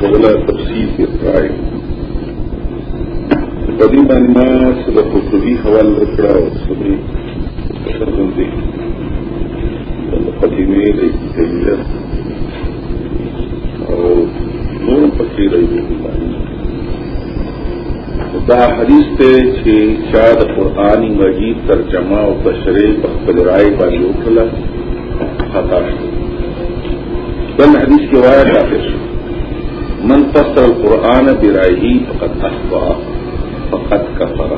شغلہ تفصیل کے فرائے بدی معلومات صبح کو بھی حوالہ رکھا اور سبھی سربندی قدیمے رہی تیلیت اور دونوں پکی رہی دا حدیث تے چھ چار قرآن مجید ترجمہ و تشریح بخبل رائے والی اکھلا خطا۔ دن بل حدیث کے وایا جاتے شروع من فسر القرآن برائه فقد أخطأ فقد كفر.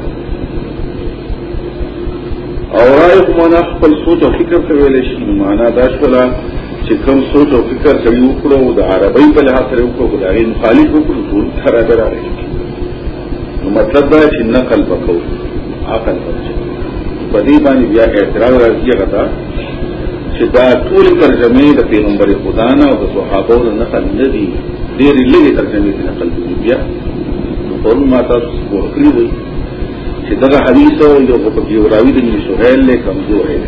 او رائے معنا خپل سوچ او فکر ویل شي معنا دا شولا چې کوم سوچ او فکر سره وکړو د عربی په لحاظ سره وکړو د غیر مخالف وکړو ټول تر راځي نو مطلب دا چې نقل وکړو عقل وکړو په دې باندې بیا اعتراض راځي هغه چې دا ټول ترجمه د پیغمبر خدا نه او د صحابو نه نقل نه دي ډېر لږه ترجمه دي نقل دي بیا نو پرون ما تاسو ورکړی وي چې دا حدیث یو په کې راوي د سهيل له کمزوري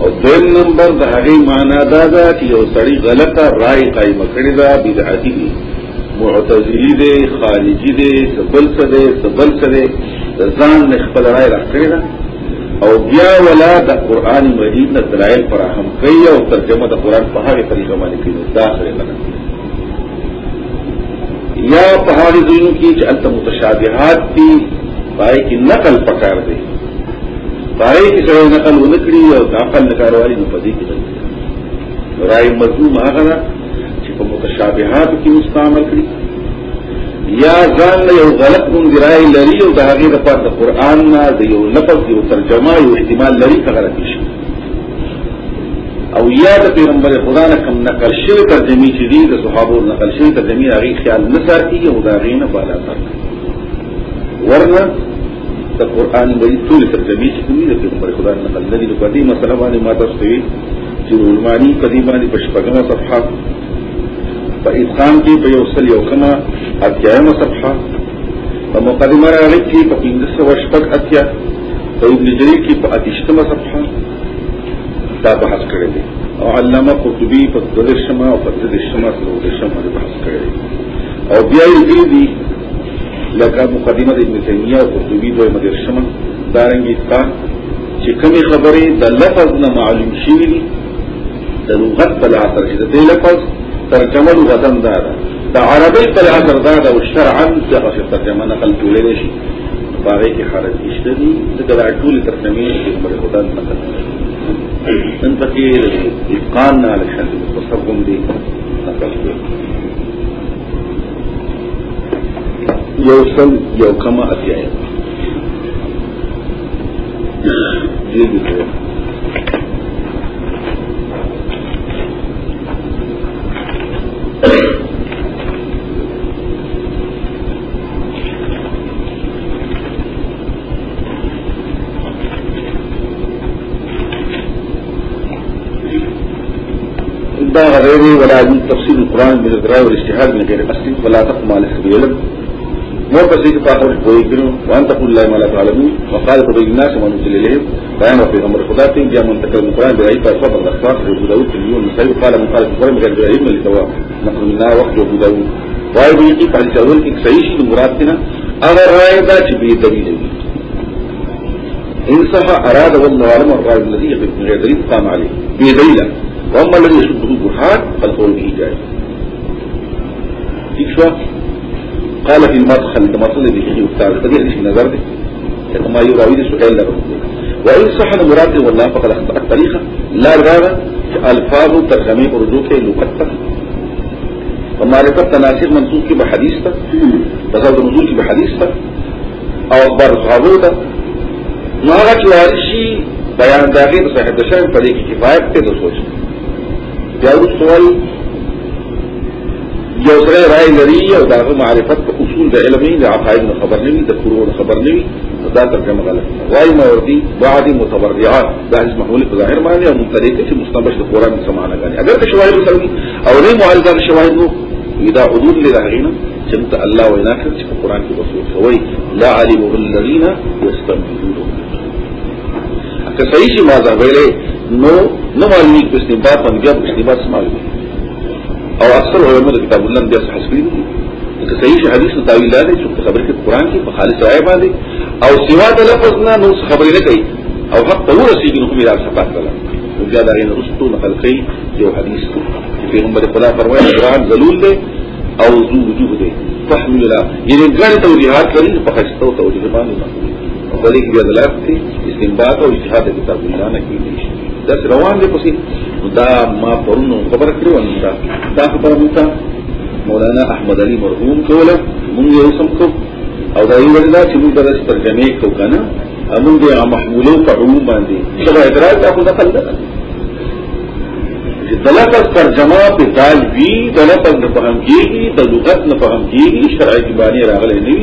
او دویم نمبر د هغه معنا دا ده چې یو سړی غلطه رائے قائم کړی دا بدعتي دي معتزلی دي خارجي دي سبل څه دي سبل څه دي ځان خپل رائے راکړی دا او بیا ولا د قران مجید نه دلایل فراهم کوي او ترجمه د قران په هغه طریقه باندې کوي دا سره نه یا پہاڑی دونوں کی انت متشابہات تھی بھائی کی نقل پکار دے۔ بھائی کی سڑے نقل وہ نکڑی اور داخل نکار والی نفدی کی نکلی رائے مظلوم آگرا چھپ متشابہات کی مستعمل کری۔ یا ځان له یو غلط نوم ګرای لري او د هغې لپاره د قران نه د یو لفظ یو ترجمه یو احتمال لري هغه راکېږي او یا د پیغمبر خدا نه کوم نقل شوی ترجمه چې دي د صحابو نقل شوی ترجمه هغه خیال نه ساتي او دا غینه بالا ساتي. ورنه د قرآن وی ټول ترجمه چې کومي د پیغمبر خدا نه نقل لري په دې مسله باندې ما تاسو ته چې علماني قدیمانه پښپګمه صفحه په اتقان کې په یو سل یو کما اتیایم صفحه په مقدمه راغلی کې په 15 شپږ اتیا په ابن جرير کې په اتشتمه صفحه دا بحث کړی دی۔ او علامه قرطبي په دلشمه او په دلشمه سره دلشمه بحث کړی دی۔ او بیا یې دي لکه مقدمه د ابن تیمیه او قرطبي دوی مدرسمه. دارنګ اتقان چې کومي خبرې د لفظ نه معلوم شي د لغت په اثر چې د لفظ ترجمه لغتن دا ده. د عربی په اثر دا ده او شرعا څه ترجمه نقل کولای شي. باغې کې حرج نشته دي دا ټول ترجمه په خدا نقل ان پکې إتقان نه علي حل متصوم دي نقل یو سل یو کما اتیاي دې دې دا غير ولا يجوز تفصيل القرآن من الدراء والاجتهاد من غير أصل ولا تقم على سبيل العلم. مو پسې کې پاخور کوي کړو وان تقول لا ما لا تعلمون. وقال قد الناس ومن نزل إليهم. بيان في أمر خدا ته جاء من تكلم القران برأي فصبر الاخلاق أبو داود تليون نسائي قال من قال القرآن غير بعلم لتوا نقل منا وقت أبو داود. صحیح شي مراد کنه اگر راي دا چې به دلیل وي إن صح أراد والله علم الراي الذي يقف من غير دليل قام عليه. بدليل وأما الذي يشده برهان فالقول به جائز ٹھیک شو قال في المدخل المدخل اللي فيه وبتاع فدي حديث النظر دي كما يراوي دي سؤال لهم وإن صح المراد والله فقد أخطأ الطريقة لا رغابة ألفاظ ترجمة اردو کے لغت ومعرفة تناسخ منصوص کی بحدیث تا تصور نزول کی بحدیث أو أخبار صحابو تا نو هغه چې وارشي. بیان داغه د صحیح د شرع په دې کې سوچ. بیا سوال یو سره رائے لري أو داغه معرفت په أصول د علمي د عقاید خبر نه د فروع خبر نه دا ترجمة غلط. وايي موردي بعض متبرعات دا اسم محمول په ظاهر باندې أو مطلقه چې مستنبش د قران سمانه غني اگر که شواهد سره أو نه معارضه شواهد نو إذا حدود لراغینا چې مت الله وینا کړ چې قران کې وصول کوي لا علمه الذين يستنبطون. که صحیح شي ما ځا ویلې نو نو معلومي په استنباط بیا په استنباط سمال او اکثر علماء د کتاب الله بیا صحیح کړی دي؟ که صحیح حدیث نو تعویل لاره چې خبرې کې قرآن کې په خالص آیه باندې. او سوا د لفظ نه نو خبرې نه کوي. او حق ته ورسیږي نو کومه راځه کړه. او بیا دا غي رستو نقل کوي یو حدیث چې پیغمبر خدا فرمایي قرآن ذلول دی او ذو وجوه دی. فهم لا یعنی ګڼ توجیهات لري په خاصه توجیه باندې او بلې کې دلالت کوي استنباط او اجتهاد کتاب الله نه کیږي دا روان دي پسې دا ما پرونو خبر کړو دا دا خبره مونږه مولانا احمد علي مرحوم کوله مونږ یې وسم کو او دا یو ولدا چې موږ درس ترجمه کو کنه موږ یې محمولو په عموم باندې دا اعتراض تاسو دخل ده دلته ترجمه په دال وی دلته نه فهم کیږي د لغت نه فهم کیږي شرعي باندې راغلي نه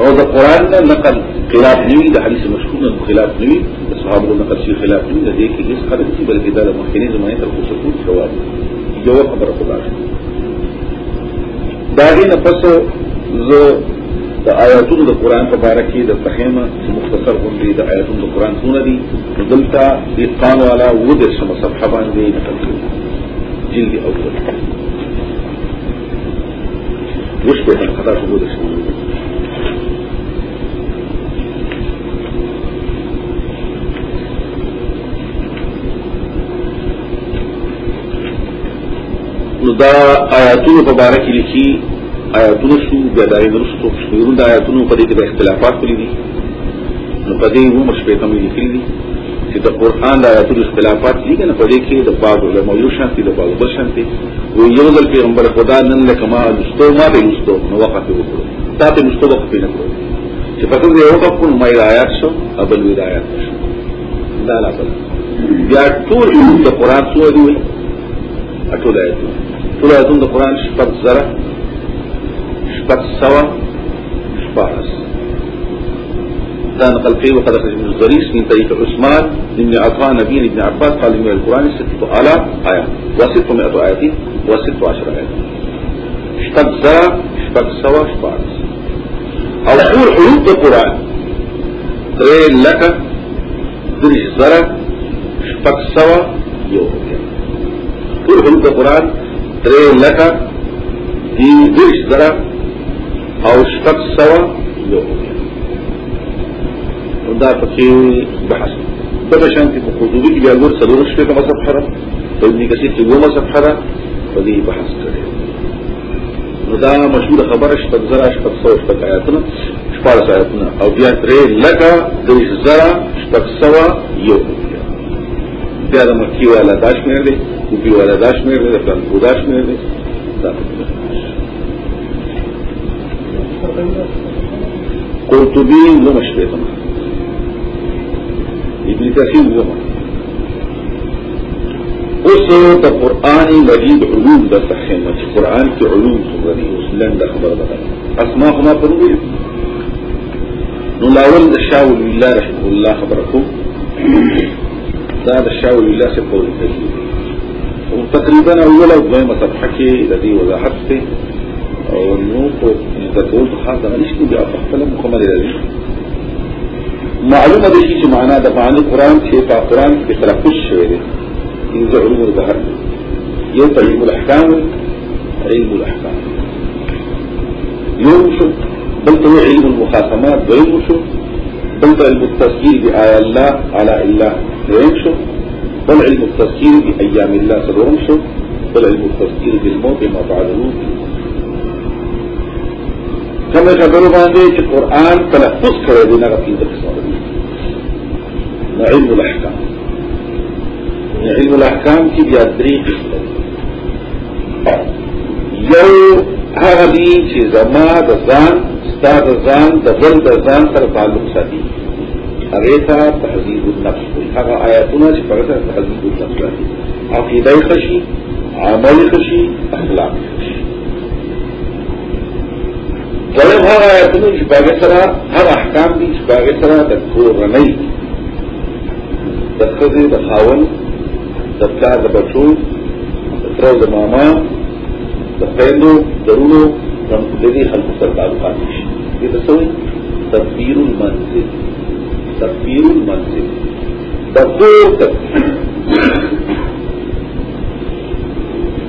أو د قران نه نقل خلاف نیوی د حدیث مشهور نه خلاف نیوی د صحابه نقل شي خلاف نیوی د دې کې هیڅ خبره نشي بلکې دا د مخکنی زمانه تر څو څه جواب یو خبره خدا دا دې نه پس زه د آیاتونو د قران په اړه کې د تخیمه مختصر غونډې د آیاتونو د قران څونه دي. دلته د قان والا و د سم صفحة باندې نقل کړي جلد أول. وشبه خطا شو د نو دا آیاتونو په باره کې لیکي آیاتونو شو، بیا دای نرستو شمیرون دا آیاتونو په دې کې اختلافات کړی دي. نو په دې و مشبه کمی لیکلي دي چې د قرآن د آیاتونو اختلافات دي کنه په دې کې د بعض علماء یو شانتي د بعض بل شانتي و یو ځل پیغمبر خدا نن لکه ما لستو ما به لستو نو وقت وکړو. تا ته لستو وقت نه کړو. چې په دې یو وخت کو ما آیات شو ابل وی آیات شو. دا لا بل بیا ټول د قرآن سورې وي ټول آیاتونه ټول آیاتونه د قرآن شپږ زره شپږ سوا شپارس دا نقل کوي وقد أخرج من الزريس من طريق عثمان بن عطاء نبي بن عباس قال من القرآن ستة آلاف آيات وستمائة آيات وست عشر آيات شپږ زره شپږ سوا شپارس أو ټول حروف القرآن. درې لکه درې زره شپږ سوا یو ټول حروف القرآن درې لکه دی دیش زره أو شپږ سوا یو دا پکې بحث. دغه شانتي په قضوبي کې بیا ګور څلور شپې کومه صفحه په دې کې چې کومه صفحه په دې بحث کړي نو دا مشهور خبره شپږ زره شپږ سوا شپږ آیاتونه شپږ آیاتونه أو بیا درې لکه دیش زره شپږ سوا یو بیا د مکی والا داش مېر دی کوپی والا داش مېر دی د پلان داش مېر دی قرطبي نو مشبه تمام ابن كثير وما اوس د قران مجید علوم د صحیح چې قران کې علوم څه دي اوس لنډ خبره ده اسماء ما پرونی نو لاول د شاول الله رحمه الله خبركم دا شاول الله څخه قول کوي أو تقریبا أول أو دویمه صفحه کې د دې وضاحت ته أو نو په تقول خاصه نشته بیا په خپل مکمل لري معلومة دي چې معنا د معنی قرآن چې په قرآن کې تلفظ شوی دی یو علوم الظهر یو علم الاحکام علم الاحکام یو شو؟ بل علم المخاصمات دویم شو؟ بل علم بآية الله على الله دویم شو بل علم بأيام الله سلورم شو بل علم التذكير بالموت ما بعده كما خبرو باندې چې قران تلفظ کړی دی نه په قسمه دی علم الاحکام علم الاحکام کې بیا درې قسمه یو هغه استاد ازان دزل دزان سر تعلق ساتھی اگیتا تحزیب النفس آیا حقا آیاتونا چی پرتا تحزیب النفس ساتھی عقیدہ خوشی عمل خشی اخلاق خشی ولم هر آیاتونا چی باگی سرا هر احکام دی چی باگی سرا دکور نئی دخزی دخاون دکار دبچو دترو دماما دخیلو درونو دم دې خلکو تعلقات شي دې څه تدبیر المنزل تدبیر المنزل دکور تدبیر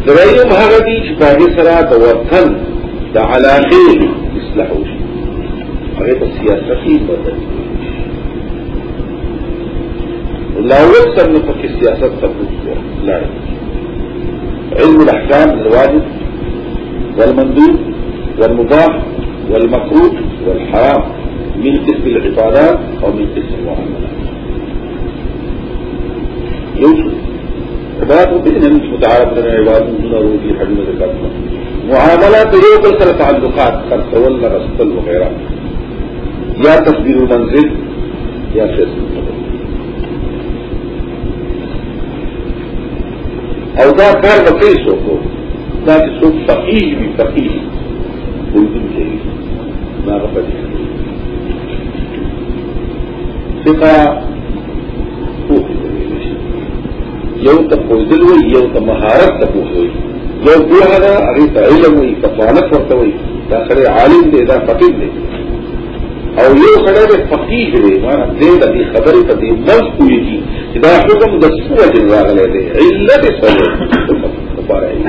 دریم هغه دي چې باندې سره د وطن د علاقې اصلاح وشي هغه په سیاستي بدل لا وصل نو پکې سیاست تبوک لا علم الاحكام الواجب والمندوب والمباح والمكروه والحرام من قسم العبادات أو من قسم المعاملات. عبادات وبين مش متعارف لنا عبادات من روحي حجم ذكرت معاملات يو بل سره تعلقات خرڅول رسل وغيرها يا تصوير المنزل يا فیصل أو دا کار به کوي څوک فقيه وي فقيه. مغفل فقہ پوخ یو تا ہوئی یہ تا مہارت تا پوخ ہوئی یہ پوہ دا اگر تا علم ہوئی کفانت وقت ہوئی. دا خلی عالم دے، دا فقیر دے. او یو خلی دے، فقیر دے. مانا دے، دا دی خبری تا دی مز کوئی کی. دا حکم، دا سوہ جن راغلے دے. علت سوہ مبارعی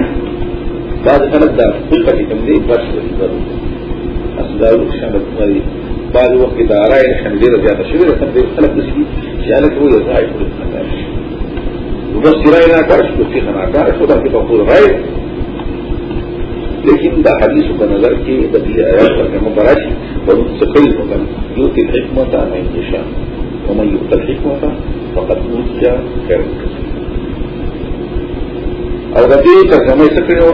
بعد خلق دا خلقہ کم دے، بس ہوئی ضرور دارو شامل کړی بعد وخت اداره یې هم ډیره زیاته شوې ده په خلک د چې هغه کوی یو ځای پر مبصرای نه کار شو چې نه کار شو دا په ټول راي لیکن دا حدیث په نظر کې د دې آیات څخه مبارشي او څخه یې یو تی حکمت نه انشاء ومن حکمت الحكمة فقد أوتي خيرا كثيرا. أو غدي ترجمة سكريو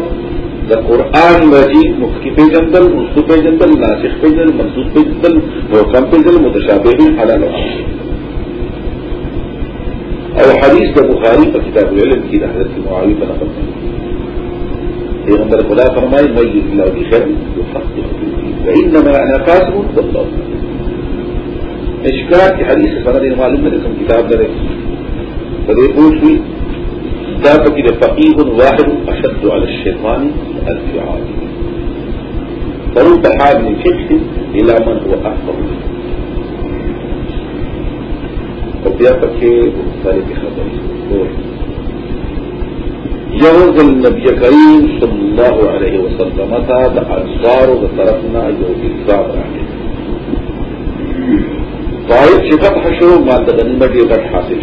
د قران مجید مخکې پیژندل مستو پیژندل ناسخ پیژندل منسوخ پیژندل محکم پیژندل متشابه حلال أو حدیث د بخاری په کتاب العلم کې د حضرت معاویه په نقل پیغمبر خدا فرمایي مې الله بخير يفقه في وانما أنا قاسم والله اشکار کی حدیث سند معلوم نه کوم کتاب درې په دې پوښتنه دا پکې د فقيه واحد أشد على الشيطان الفعال. فرد حال من فقه إلى من هو أفضل. منه أو بیا پکې مختلف خبرې یو ځل نبی کریم صلی الله علیه وسلم ته د انصار أو طرفنا یو الزام راغی طائف فتح شو ما د غنیمت یو حاصل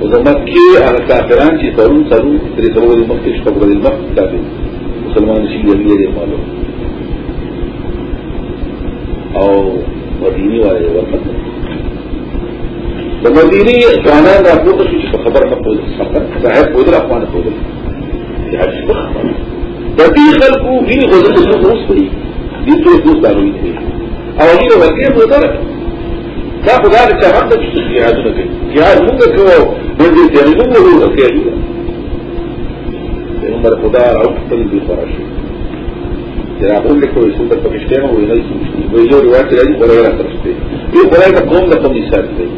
او د مکه هغه کافران چې ترون ترون ترې ضروري مکه شپږ ورځې مخکې کافر مسلمان شي یې یې معلوم او مدینی والے ورته د مدینه ځوانان راپورته شو چې خبر نه پوهل سفر صاحب پوهل افغان پوهل د حج د دې خلکو ویني غوښتل چې اوس پرې دې ټول دوست داروي او هغه ورته په دا خدای چې هغه چې جهاد نه کوي جهاد موږ کوو باندې ته موږ ورو کوي پیغمبر خدا أو خپل دي فراشي چې هغه له کوم څه په پښتنه وایي نو یو روایت راځي ورته راځي یو خدای ته کوم د کوم مثال دی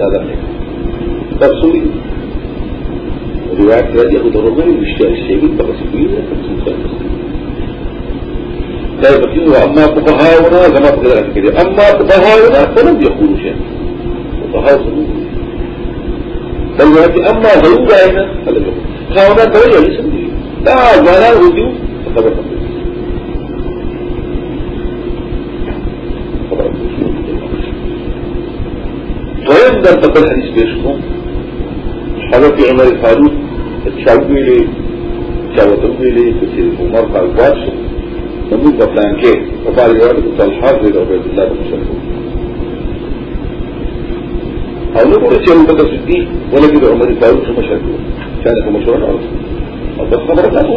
هذا تفصيلي روايات راجع ضروري الاشياء الشيء تفصيلية لا يبقين وأما فقهاؤنا كما تقدر كده. أما فقهاؤنا فلم يقولوا شيئا. صدوق بل اما ضرور جائے گا۔ خاؤنا کرو یہی سمجھیے۔ نہ زیادہ ہوتی ہوں خبر دویم در تقل حدیث پیش کو، حضرت عمر فاروق چاوت ملے چاوتوں ملے کسی عمر کا اخبار سن۔ بتائیں کہ وفار طلحہ بن عبید اللہ بن مسلم أو نو په چې موږ د صدیق ولکه د عمر فاروق څخه مشهور كان أو أو بس خبره تاسو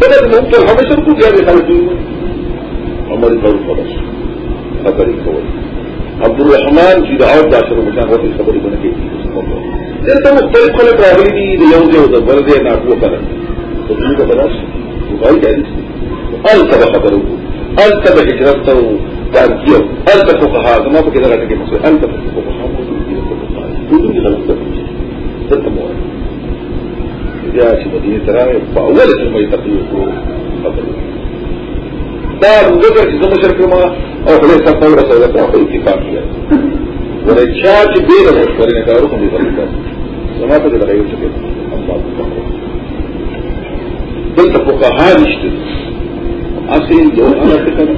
بدل نو ټول هغه شرکو بیا د خلکو عمر فاروق خلاص. خبرې کول عبد الرحمن چې د اور داسره مکان ورته خبرې باندې کوي دلته مختلف خلک راغلي دي د یو ځای د بل ځای نه اټو کړه په دې کې بلاش وایي دا دي ال څه خبرو ال څه هجرت ته تارکیو ال څه فقها زما په غلط. ده دلته مو بیا چې مدینه تراوي په اوله کې مې تقریر خبرو دا ذکر چې زموږ شرک ما أو خپل څه په رسول الله په اتفاق کړی ولې چا چې ډیر مشورې نه کارو کوم دي زما ته دا یو څه الله دلته فقها نشته اصل یو هغه فکر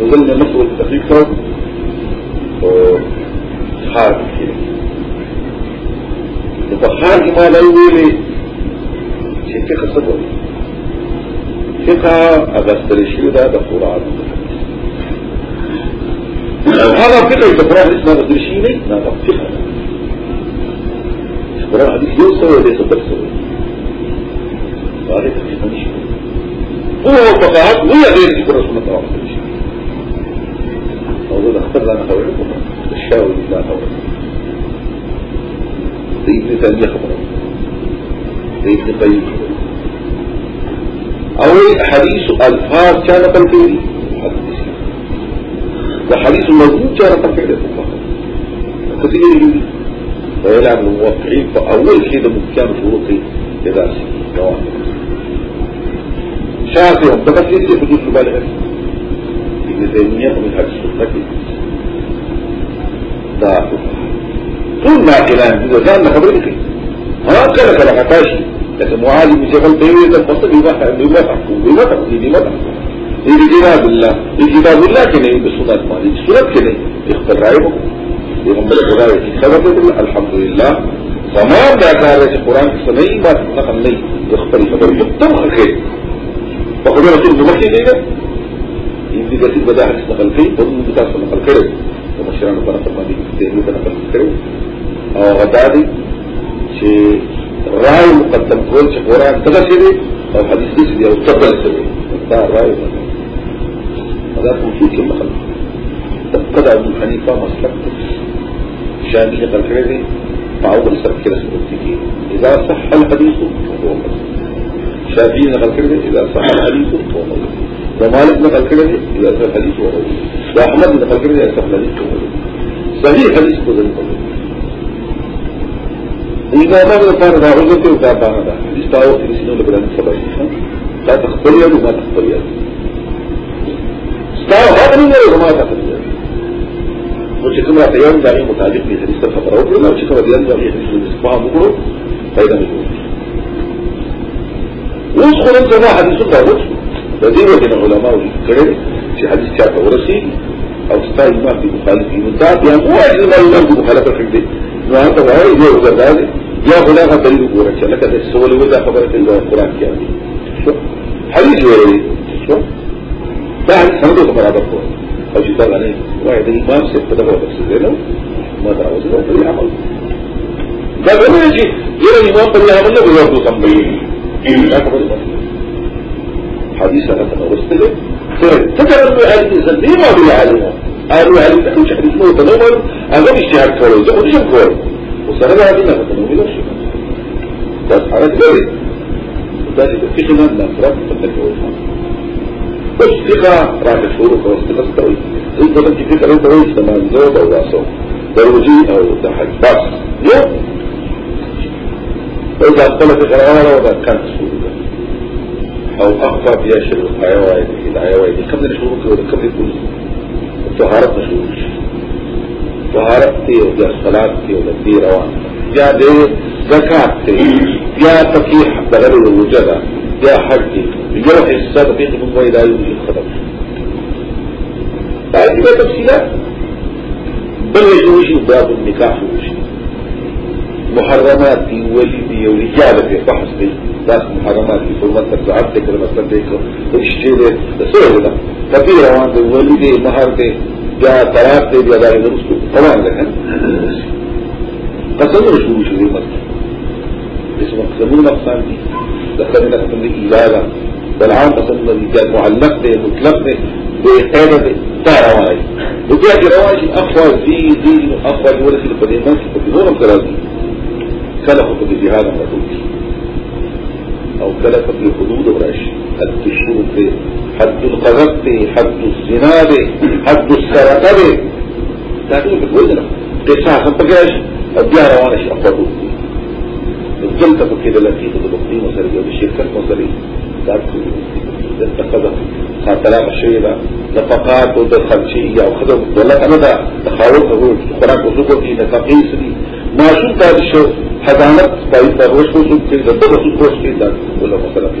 وزل نه نفس التحقیق کړو أو کې ما دا ویلې چې فقه څه وایي فقه اغستل شي دا د قرآن أو هغه فقه. د قرآن اسمه اغستل شي نه دا فقه. قرآن حديث یو څه هو فقهات ولا غير ذكر رسول الله صلى الله عليه وسلم موضوع اختر الشاوي لا خبر ابن تيمية خبره ابن قيم اول حديث الفاظ كان قلبي حديث وحديث المضمون كان قلبي كثير يجري ويلعب الموقعين فأول شيء ده مكان شروطي لذا جواب. شافعي وانتبه ليه حدود المبالغة. ابن تيمية ومن هذه السنة دا ما كلام إذا كان خبرك ها كلا كلا حتاشي لكن معاذ بن جبل بيوي ده فصل بيوافق بيوافق بيوافق بيوافق إذا كتاب الله إذا كتاب الله كنه بسنة مالي سنة كنه يختار رأيه. يغنبل قرآن سبب الحمد لله زمان دا کار چې قرآن کې سمې ما نقل نه يختار خبر. یو خیر فخذ رسول ممكن ليه يمكن كثير بدأ حديث نقل فيه ومن بتاع نقل كده ومشيران بنا فرماني تهلو بنا نقل كده أو غدادي شيء رأي مقدم قول شيء قرآن تغا سيدي أو حديث دي سيدي أو تبل سيدي ده رأي هذا موجود في النقل تبقى ابن حنيفة مسلك شامي نقل كده فأول سبب كده سيدي إذا صح الحديث فهو شافعي نقل كده إذا صح الحديث فهو ومالك نقل كده إذا صح الحديث فهو وأحمد نقل كده إذا صح الحديث فهو صحيح حديث فهو موجود إذا ما من فارد عوضة وتابعنا ده حديث تاو في سنون لبنان سبعين لا تختل يد وما تختل يد ستاو هذا من يد وما تختل يد وچه کوم راته یو ځای متعلق دي حدیث ته خبر أو کړو چې کوم دي یو ځای حدیث په فهم وکړو پیدا نه کوي اوس خو دې نه علماء کړي چې حدیث چاته ورسي أو ستا ایمان دي مخالف دي دا بیا مو أجل ما ایمان دي مخالفه کړي نو هغه وایي یو ځل یا خلاغه دلیل وګوره چې لکه د سوال ودا خبرة کوي د قران کې دي حدیث وایي شو؟ دا حدیث څنګه برابر کو أو چې دا غني وایي د ایمان څخه په دغه نو ما دا اوسه په عمل دا غوښتل چې یو ایمان په عمل نه ورته سم وي لا تقول حديث أنا تنورستله تترمي أهل الإنسان ليه ما بي عالمه قالوا أهل الإنسان مش مو تنور أنا بيشتهد كورو زي وديش كورو هذه ما تنور بلا شيء بس على كبير وذلك اتخنا من أفراد تتكوي بس ثقة راح تشهور وخلاص ثقة ستوي زي بدل كيف تقول توي سمان زود أو واسو دروجي أو تحت بس. يوم وإذا اختلف الغرارة وإذا كانت سورة أو أخطأ فيها شروط حيوائد الحيوائد كم من شروط كم يكون طهارت شروط طهارت تي ولا صلاة تي ولا تي روان. يا دي زكاة تي. يا تفيح بغير الوجدة يا حج يا حساب فيه من وإلى يوجد الخدم هذه تفصيلات. بل يجوز باب النكاح وشي. محرمات دي ولي دي ورجالة دي بحث دي ناس محرمات دي فرمات تبعات دي كلمة تبعيك واشتيلة سوى ده كثير روان دي ولي دي مهر دي جاء طلاق دي بيا داري نرسكو طبعا لك قسموا شو شو دي مصر. اسمه قسموا نقصان دي دخلنا قسم دي إلالة بالعام قسمنا دي جاء معلق دي مطلق دي بقيادة دي تا رواني وجاء رواني أخوة دي دي دي ولا بدي مانسي بدي نورم كرازي كلفة بجهاد الحدود أو كلفة بالحدود وراشي حد الشروط حد القذف حد الزنا حد السرقة. تعطيه بالوزن قصاصا بقاش الديار وأنا شيء أفضل. الجلطة بكده التي تضبطين مصرية بالشركات مصرية تعرفوا انت قذف قاتلاء الشيء نفقات ودخلشية وخدم ولا ده تخاوت أقول قرآن وزوجتي نفقيس دي ما شو تابي الشيء؟ حضانت باید دا روش کو سوک کئی دا دا سوک روش کئی دا ولا مسئلہ کی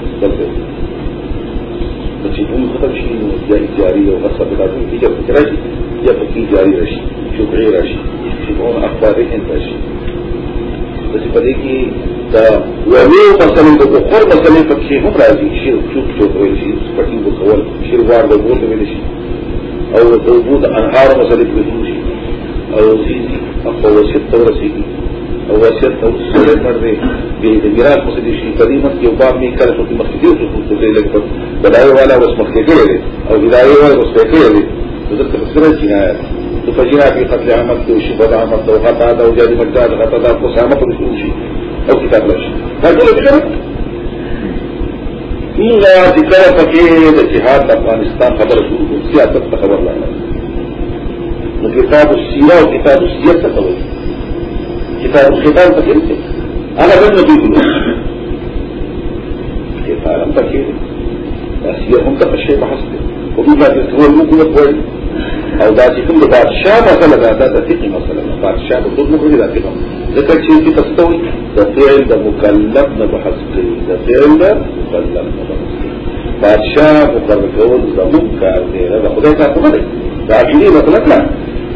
چې موږ ختم شي نو بیا جاری أو غصب د دې چې په راشي یا په کې جاری راشي شکرې راشي چې موږ أخبار یې انتشي د دې په دې کې دا ولې مثلا بخور مثلا کې هم راځي. چې څوک څوک وایي چې سپټینګ وکول شیروار د بوله ویل شي. أو د وجود انهار مثلا په شي. أو زیزي أو وسط تورسيږي وصیت وصیت مرده بإدراك مصدش القديمة يوبام مين كانت في مخدير في كتب الكتب بداية ولا وصف مخدير أو بداية ولا وصف مخدير وذلك تفسير الجنايات تفجينا في قتل عمد وشبه عمد وغطا هذا وجاد مجداد غطا خبر شروع سياسة خبر لنا وكتاب السيرة وكتاب خبر۔ السیرت ته وایي كتاب الختام فكرت أنا بن نجيب كتاب فكرت اسير هم تفشي بحسب وبما تتهو الممكن يقول. أو دا چې کوم د بادشاہ مسله دا دا د فقه مسله ده بادشاہ د خود مخرج دا فقه ذکر چې کی تستوي د فعل د مکلف نه بحث کوي د فعل د مکلف نه بحث کوي بادشاہ مقرر زموږ کار دی دا خدای ته څه دی دا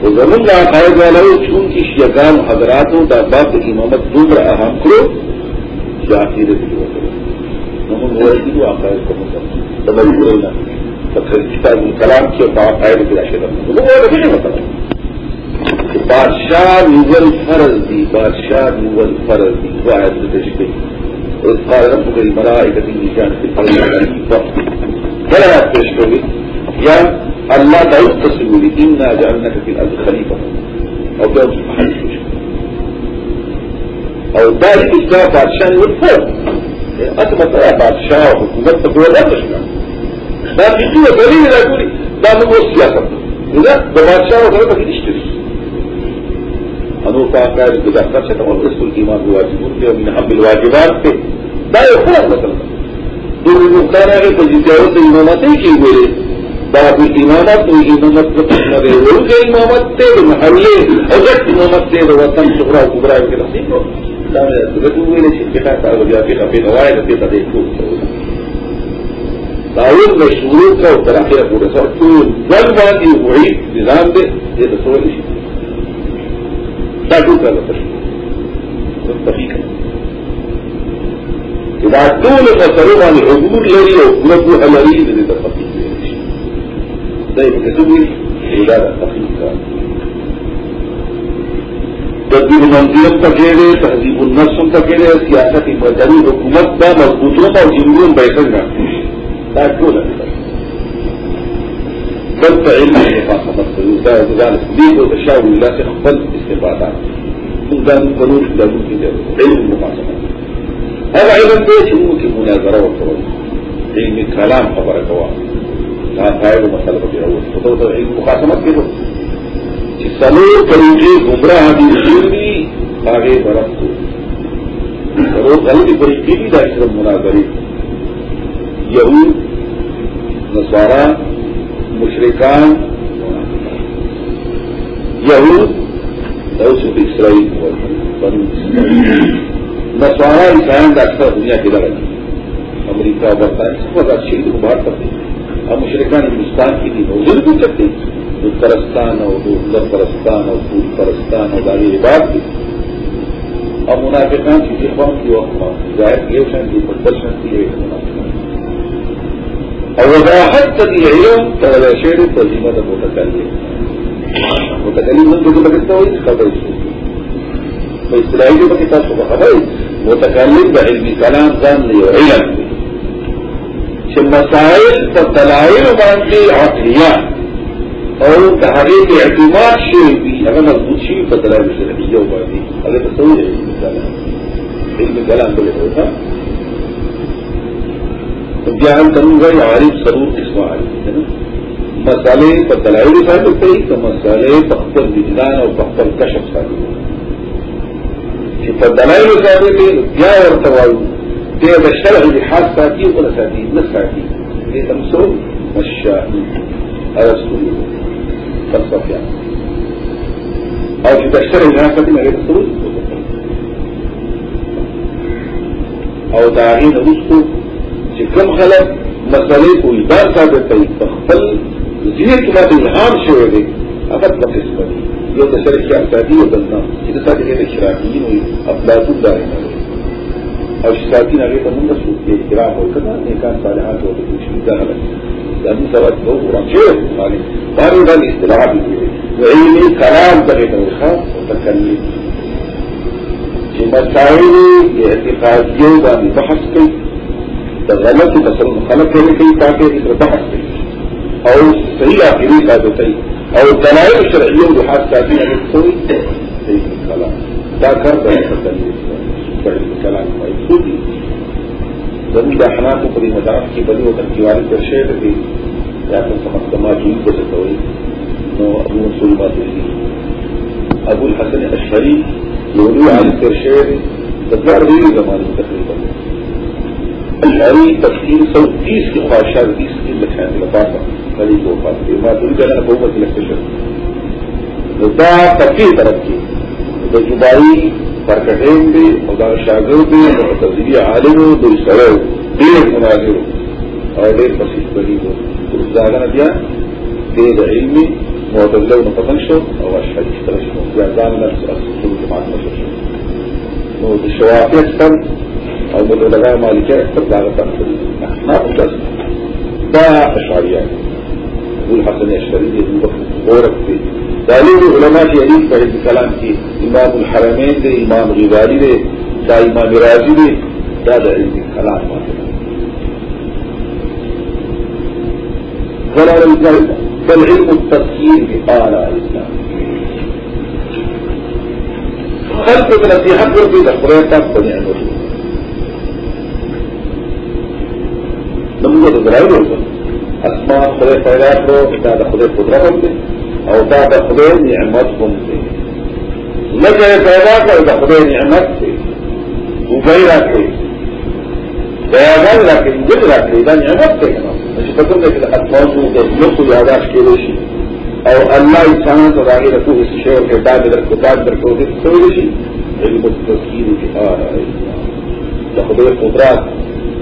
وہ زمین دا عقائد والا ہو چون کی شیگان حضراتوں کا باب امامت دوبرا اہم کرو جاہر دلو کو مطلب تبری بولنا تقریر کتاب کلام کے با کی راشد وہ رہی ہے مطلب بادشاہ نول فرض دی، بادشاہ نول فرض دی، وہ آیت تشبیہ اور قال ربك الملائكة إني جانت الأرض وقت فلا تشبه یا الله داود تسوي إنا جعلناك في الأرض خليفة. أو داود محل أو ذلك إسلام بادشاہ والفرق أتما ترى بادشاہ وحكومت تقول لا تشكا دا بيجي وزرين لا يقولي دا نمو السياسة إذا دا بادشاہ وزرين بكي تشتري أنو فاقار بدا خرشة والرسل الإيمان بواجبون في ومن حب الواجبات في دا يخلق مثلا. دو المختار آغي فجيزيارة إماماتي كي بولي باقی امامت و امامت کو تنبے روز امامت تے محلے، حضرت امامت تے وطن صغرا و کبرا کے نصیب ہو۔ دامنے حضرت ہوئے نے شرک کا تعلق پہ نوائے رتے کا دیکھ کو۔ داون میں شروع کا اور تراخیر پورے سر تو دل باندھی وہی نظام دے، یہ تو سوئے نہیں ساٹو کا لفظ تفیق ہے۔ دا ټول مسلو باندې حضور لري او حکومت لري د تفصیل تدبیر منزلت کا کیڑے تہذیب النسم کا کیڑے سیاست مذہبی حکومت کا مضبوطوں کا جمعوں بیٹھک رکھتے ہیں بلکہ علم مقاصد شاہ اللہ سے بل استفادات سلطان قانون قانون کی ضرورت علم مقاصد اور علم پیش علم کی مناظرہ علم کلام خبر گواہ ہاں، عقائد و مسئلہ وغیرہ وہ تو تو ایک مقاسمت کے تو سلو طریقے گمراہ دی آگے برف تو کرو غلطی طریقے کی داخل طرف مناظری یہود نسوارا مشرکان۔ یہود یہود اسرائیل نسوارا عیسائن ڈاکٹر دنیا کے لڑکی امریکہ، برطانیہ، سب اچھی بات کرتے ہیں اور مشرقان ہندوستان کی بھی نوزل بھی کرتے ترستان اور اتر پرستان اور پور پرستان اور داری بات بھی۔ اور منافقان کی دفاعوں کی اور ظاہر یہ شانتی پر درشن کی وضاحت کری تو شیر، ترجمہ کا چاہیے موٹا چاہیے ان کو بکتا ہوئی خبر اس کو۔ اسرائیل بکتا تو خبر متکلم کا علمی کلام زان نہیں ہو علم چې مسائل په دلایل باندې عقلیه أو د په اعتماد شي وي هغه مضبوط شي په دلایل شرعیه باندې هغه ته وایي علم کلام بل څه بیا هم کومه عارف ضرور قسمه عارف مسالې په دلایل ثابت دي که مسالې په خپل وجدان أو په خپل کشف ثابت دي چې په دلایل ثابت دي بیا ورته وایو دې د شرع لحاظ ساتي او ساتي نه ساتي دې تمسو مشاهي ارسطو فلسفه او چې د شرع لحاظ ساتي نه رسول او دا غي نوښتو چې کوم خلک مسلې کوئی دا ثابت په خپل ځینې کې ماته الهام شوی دی هغه په قسمه دي یو د شرک اقتصادي او بلنا چې د ساتي د شراکین او افلاطون دار اور شکایتی آگے بنوں گا سود کے اختراف ہو کر نیکان صالحات ہو تو کچھ ملتا ہے یعنی سوال دو بارے بار اصطلاح بھی ہوئے وہی کلام کرے بلخا تکلی کہ مسائل اعتقادیوں کا بحث کی، تو غلط مسل مخالف ہونے کی تاکہ اس بحث کی۔ اور صحیح آخری کا جو صحیح۔ اور دلائل شرعیوں کے ہاتھ کا بھی کوئی کلام۔ دا کر بڑے تکلیف کلام موجودی ضرور داخلہ کو پری مذاق کی بڑی وقت کی واری پر شیئر دی یا تو سمجھتما جیل کو جب ہوئی۔ نو ابو رسول بات دی جی ابو الحسن اشری اشعری یولو عالم پر شیئر تدوار دیو زمانی تقریباً اشعری تقسیم سو تیس کی خواہشات بیس کی لکھائیں لطافہ قریب وفات بیمات الجلہ بہت لکھشن دا تقریر طرف کی۔ دا جبائی فرکتین دی أو دا شاگرد دی معتزلی عالم دی سرو دیر مناظر أو دیر بسیط بلی دو داغنا بیا دیر علمی معتزلو نفتن شو؟ أو أشهد. اشترا شو؟ بیا دان نفس اصول جماعت نشو شو؟ نو دا شوافی اکتر أو مالکه اکتر داغتا اکتر إحنا دا اشعریات ابو الحسن الشريف ابو بكر غورك دہلی کے علماء کی حدیث پر کلام کی امام الحرمین دے، امام غزاری دے دا امام راضی دے دا دہلی کے کلام بل علم التفسیر کے پارا اسلام خلق کو نصیحت کر کے دخرے تک بنیا کر نمبر گرائی ہو۔ اسمان خدے پیدا کرو اتنا خدے خدرا بنتے أو دا د خدای نعمت هم دی لکه پیدا کړو د خدای نعمت دی وګړي راکړي بیان راکړي دې راکړي دا نعمت دی چې په کوم ځای کې د اسماء د نفس یاداش کېږي أو الله انسان ته راغی د کوه شي أو کې دا درکو دا درکو دې څه شي علم التفسير في آراء د خدای قدرت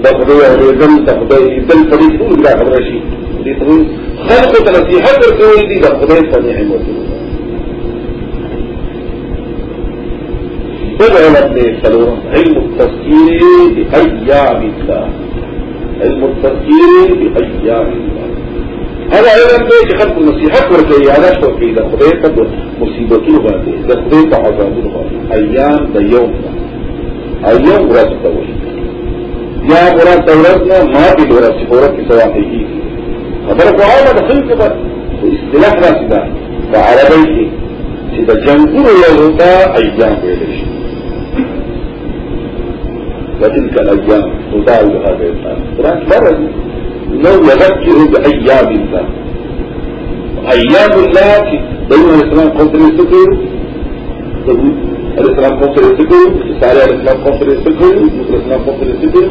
د خدای اوریدل د خدای دل پرې ټول دا خبره شي دې ټول خلق ته نصيحت ورکول دي د خدای په نعمت بل علم دې سلام علم التفسير بأيام الله. علم التفسير بأيام الله. هذا دې چې خلق نصيحت ورکوي یاداش ورکوي د خدای په مصیبتونو باندې د خدای په عذابونو باندې ایام د یوم ایام ورځ ته وایي یا مراد دولت نه ما دي دولت چې دولت کې سوا کوي خبره کو عامه د خلق په اصطلاح راځي دا په عربی کې چې د جنګونو یو ځا ایام ویل شي وتلك الأيام نداولها بين الناس قران فرض لو يذكر بأيام الله. أيام الله دغه اسلام قدر سکو الإسلام کړو ساري الإسلام conference کړو الإسلام کړو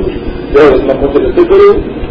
یو الإسلام conference کړو